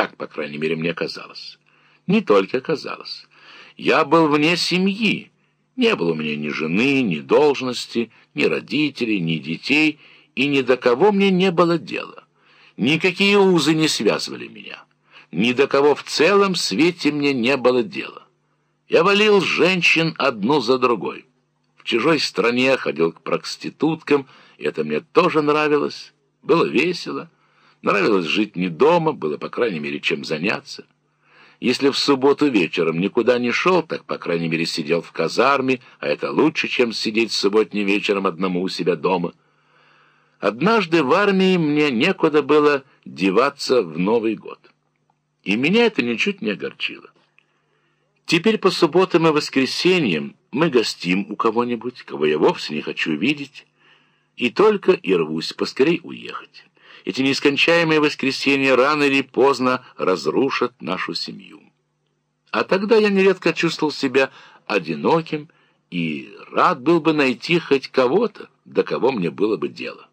Так, по крайней мере, мне казалось. Не только казалось. Я был вне семьи. Не было у меня ни жены, ни должности, ни родителей, ни детей, и ни до кого мне не было дела. Никакие узы не связывали меня. Ни до кого в целом свете мне не было дела. Я валил женщин одну за другой. В чужой стране ходил к проституткам, и это мне тоже нравилось. Было весело. Нравилось жить не дома, было, по крайней мере, чем заняться. Если в субботу вечером никуда не шел, так, по крайней мере, сидел в казарме, а это лучше, чем сидеть субботним вечером одному у себя дома. Однажды в армии мне некуда было деваться в Новый год. И меня это ничуть не огорчило. Теперь по субботам и воскресеньям мы гостим у кого-нибудь, кого я вовсе не хочу видеть, и только и рвусь поскорей уехать. Эти нескончаемые воскресенья рано или поздно разрушат нашу семью. А тогда я нередко чувствовал себя одиноким и рад был бы найти хоть кого-то, до кого мне было бы дело.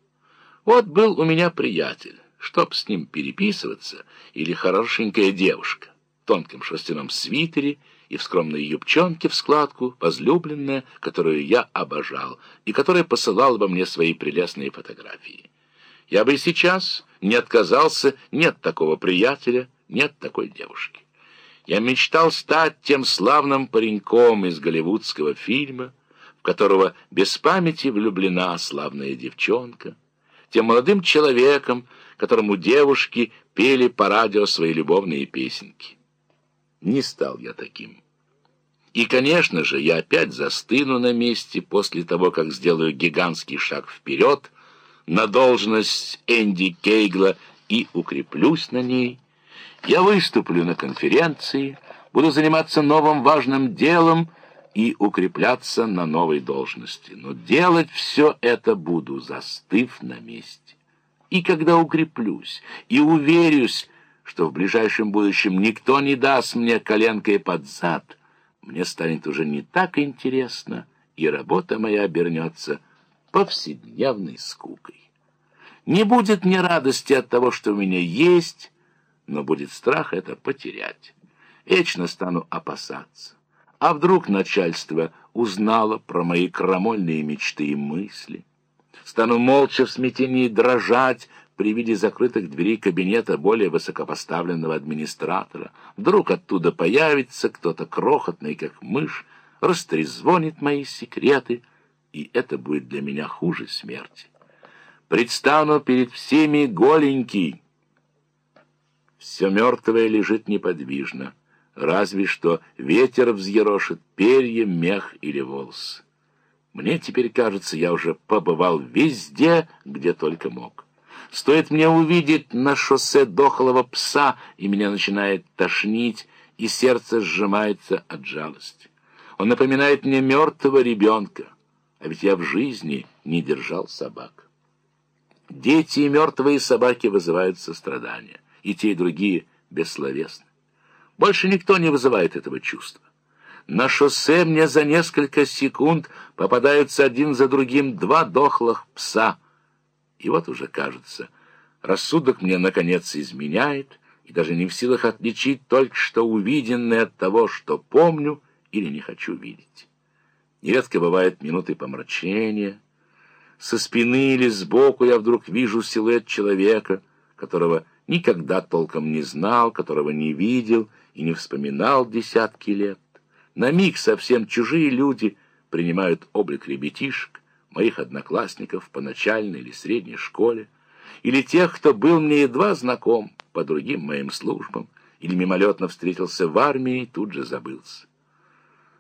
Вот был у меня приятель, чтоб с ним переписываться, или хорошенькая девушка в тонком шерстяном свитере и в скромной юбчонке в складку, возлюбленная, которую я обожал, и которая посылала бы мне свои прелестные фотографии. Я бы и сейчас не отказался ни от такого приятеля, ни от такой девушки. Я мечтал стать тем славным пареньком из голливудского фильма, в которого без памяти влюблена славная девчонка, тем молодым человеком, которому девушки пели по радио свои любовные песенки. Не стал я таким. И, конечно же, я опять застыну на месте после того, как сделаю гигантский шаг вперед — на должность Энди Кейгла и укреплюсь на ней. Я выступлю на конференции, буду заниматься новым важным делом и укрепляться на новой должности. Но делать все это буду, застыв на месте. И когда укреплюсь и уверюсь, что в ближайшем будущем никто не даст мне коленкой под зад, мне станет уже не так интересно, и работа моя обернется повседневной скукой. Не будет мне радости от того, что у меня есть, но будет страх это потерять. Вечно стану опасаться. А вдруг начальство узнало про мои крамольные мечты и мысли? Стану молча в смятении дрожать при виде закрытых дверей кабинета более высокопоставленного администратора. Вдруг оттуда появится кто-то крохотный, как мышь, растрезвонит мои секреты — и это будет для меня хуже смерти. Предстану перед всеми голенький. Все мертвое лежит неподвижно, разве что ветер взъерошит перья, мех или волос. Мне теперь кажется, я уже побывал везде, где только мог. Стоит мне увидеть на шоссе дохлого пса, и меня начинает тошнить, и сердце сжимается от жалости. Он напоминает мне мертвого ребенка. А ведь я в жизни не держал собак. Дети и мертвые собаки вызывают сострадание, и те, и другие бессловесны. Больше никто не вызывает этого чувства. На шоссе мне за несколько секунд попадаются один за другим два дохлых пса. И вот уже кажется, рассудок мне, наконец, изменяет, и даже не в силах отличить только что увиденное от того, что помню или не хочу видеть. Нередко бывают минуты помрачения. Со спины или сбоку я вдруг вижу силуэт человека, которого никогда толком не знал, которого не видел и не вспоминал десятки лет. На миг совсем чужие люди принимают облик ребятишек, моих одноклассников по начальной или средней школе, или тех, кто был мне едва знаком по другим моим службам, или мимолетно встретился в армии и тут же забылся.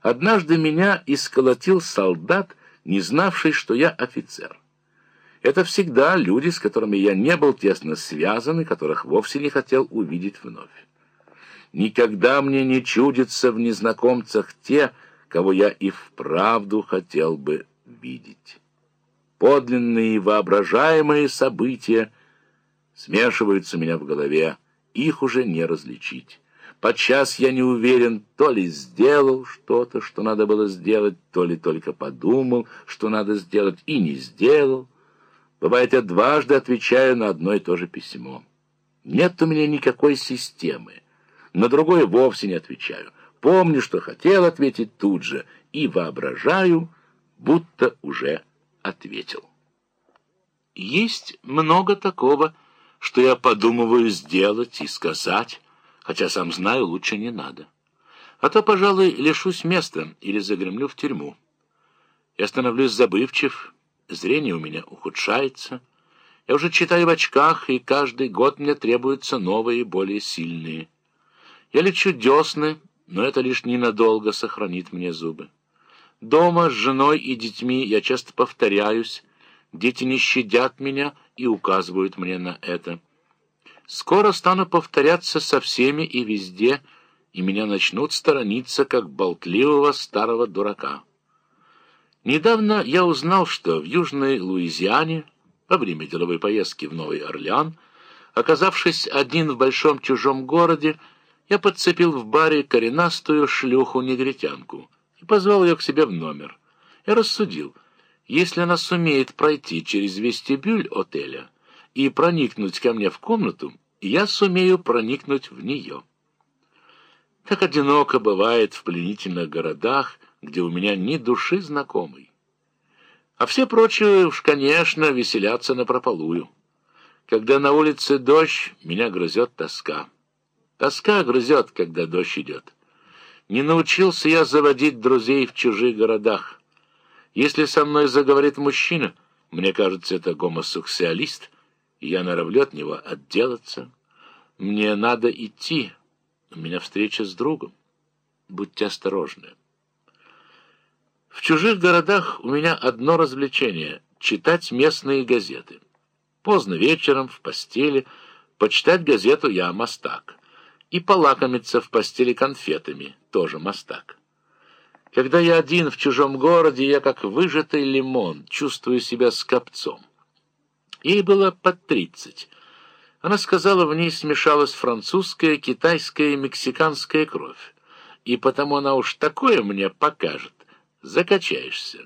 Однажды меня исколотил солдат, не знавший, что я офицер. Это всегда люди, с которыми я не был тесно связан и которых вовсе не хотел увидеть вновь. Никогда мне не чудится в незнакомцах те, кого я и вправду хотел бы видеть. Подлинные и воображаемые события смешиваются у меня в голове, их уже не различить. Подчас я не уверен, то ли сделал что-то, что надо было сделать, то ли только подумал, что надо сделать, и не сделал. Бывает, я дважды отвечаю на одно и то же письмо. Нет у меня никакой системы. На другое вовсе не отвечаю. Помню, что хотел ответить тут же, и воображаю, будто уже ответил. Есть много такого, что я подумываю сделать и сказать, хотя сам знаю, лучше не надо. А то, пожалуй, лишусь места или загремлю в тюрьму. Я становлюсь забывчив, зрение у меня ухудшается. Я уже читаю в очках, и каждый год мне требуются новые, более сильные. Я лечу десны, но это лишь ненадолго сохранит мне зубы. Дома с женой и детьми я часто повторяюсь, дети не щадят меня и указывают мне на это. Скоро стану повторяться со всеми и везде, и меня начнут сторониться, как болтливого старого дурака. Недавно я узнал, что в Южной Луизиане, во время деловой поездки в Новый Орлеан, оказавшись один в большом чужом городе, я подцепил в баре коренастую шлюху-негритянку и позвал ее к себе в номер. Я рассудил, если она сумеет пройти через вестибюль отеля и проникнуть ко мне в комнату, я сумею проникнуть в нее. Как одиноко бывает в пленительных городах, где у меня ни души знакомой. А все прочие уж, конечно, веселятся напропалую. Когда на улице дождь, меня грызет тоска. Тоска грызет, когда дождь идет. Не научился я заводить друзей в чужих городах. Если со мной заговорит мужчина, мне кажется, это гомосексуалист, я норовлю от него отделаться. Мне надо идти. У меня встреча с другом. Будьте осторожны. В чужих городах у меня одно развлечение — читать местные газеты. Поздно вечером, в постели, почитать газету я мастак и полакомиться в постели конфетами, тоже мастак. Когда я один в чужом городе, я как выжатый лимон, чувствую себя скопцом. Ей было под тридцать. Она сказала, в ней смешалась французская, китайская и мексиканская кровь. И потому она уж такое мне покажет. Закачаешься.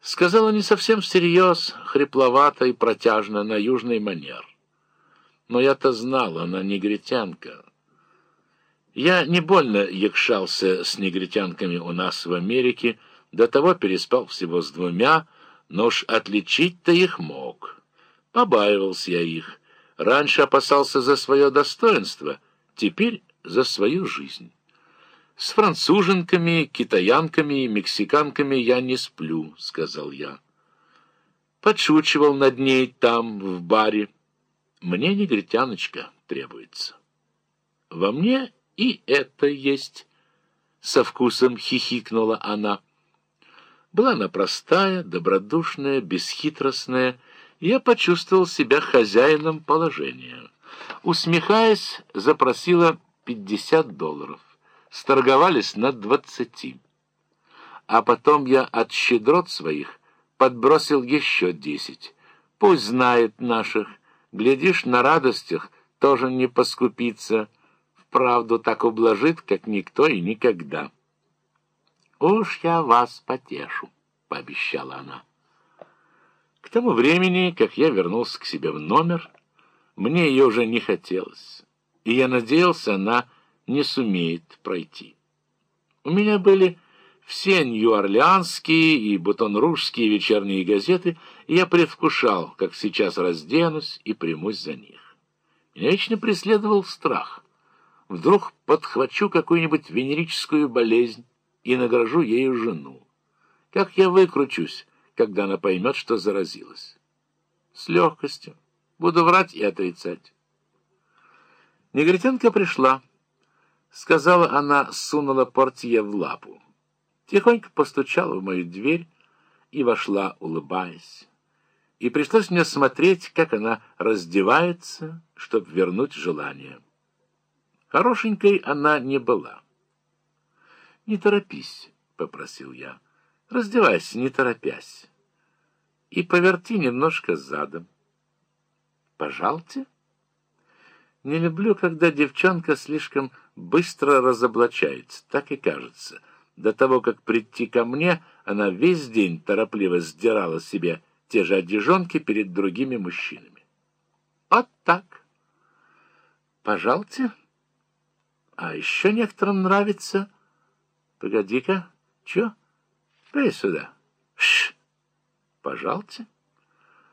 Сказала не совсем всерьез, хрипловато и протяжно, на южный манер. Но я-то знал, она негритянка. Я не больно якшался с негритянками у нас в Америке, до того переспал всего с двумя, но уж отличить-то их мог. Побаивался я их. Раньше опасался за свое достоинство, теперь за свою жизнь. С француженками, китаянками и мексиканками я не сплю, — сказал я. Подшучивал над ней там, в баре. Мне негритяночка требуется. Во мне и это есть, — со вкусом хихикнула она. Была она простая, добродушная, бесхитростная, и я почувствовал себя хозяином положения. Усмехаясь, запросила пятьдесят долларов. Сторговались на двадцати. А потом я от щедрот своих подбросил еще десять. Пусть знает наших, Глядишь, на радостях тоже не поскупится, вправду так ублажит, как никто и никогда. «Уж я вас потешу», — пообещала она. К тому времени, как я вернулся к себе в номер, мне ее уже не хотелось, и я надеялся, она не сумеет пройти. У меня были все нью-орлеанские и бутонружские вечерние газеты, и я предвкушал, как сейчас разденусь и примусь за них. Меня вечно преследовал страх. Вдруг подхвачу какую-нибудь венерическую болезнь и награжу ею жену. Как я выкручусь, когда она поймет, что заразилась? С легкостью. Буду врать и отрицать. Негритянка пришла. Сказала она, сунула портье в лапу тихонько постучала в мою дверь и вошла, улыбаясь. И пришлось мне смотреть, как она раздевается, чтобы вернуть желание. Хорошенькой она не была. «Не торопись», — попросил я. «Раздевайся, не торопясь. И поверти немножко задом». «Пожалуйте». Не люблю, когда девчонка слишком быстро разоблачается, так и кажется — до того, как прийти ко мне, она весь день торопливо сдирала себе те же одежонки перед другими мужчинами. Вот так. Пожалуйте. А еще некоторым нравится... Погоди-ка. Че? Пей сюда. Ш. Пожалуйте.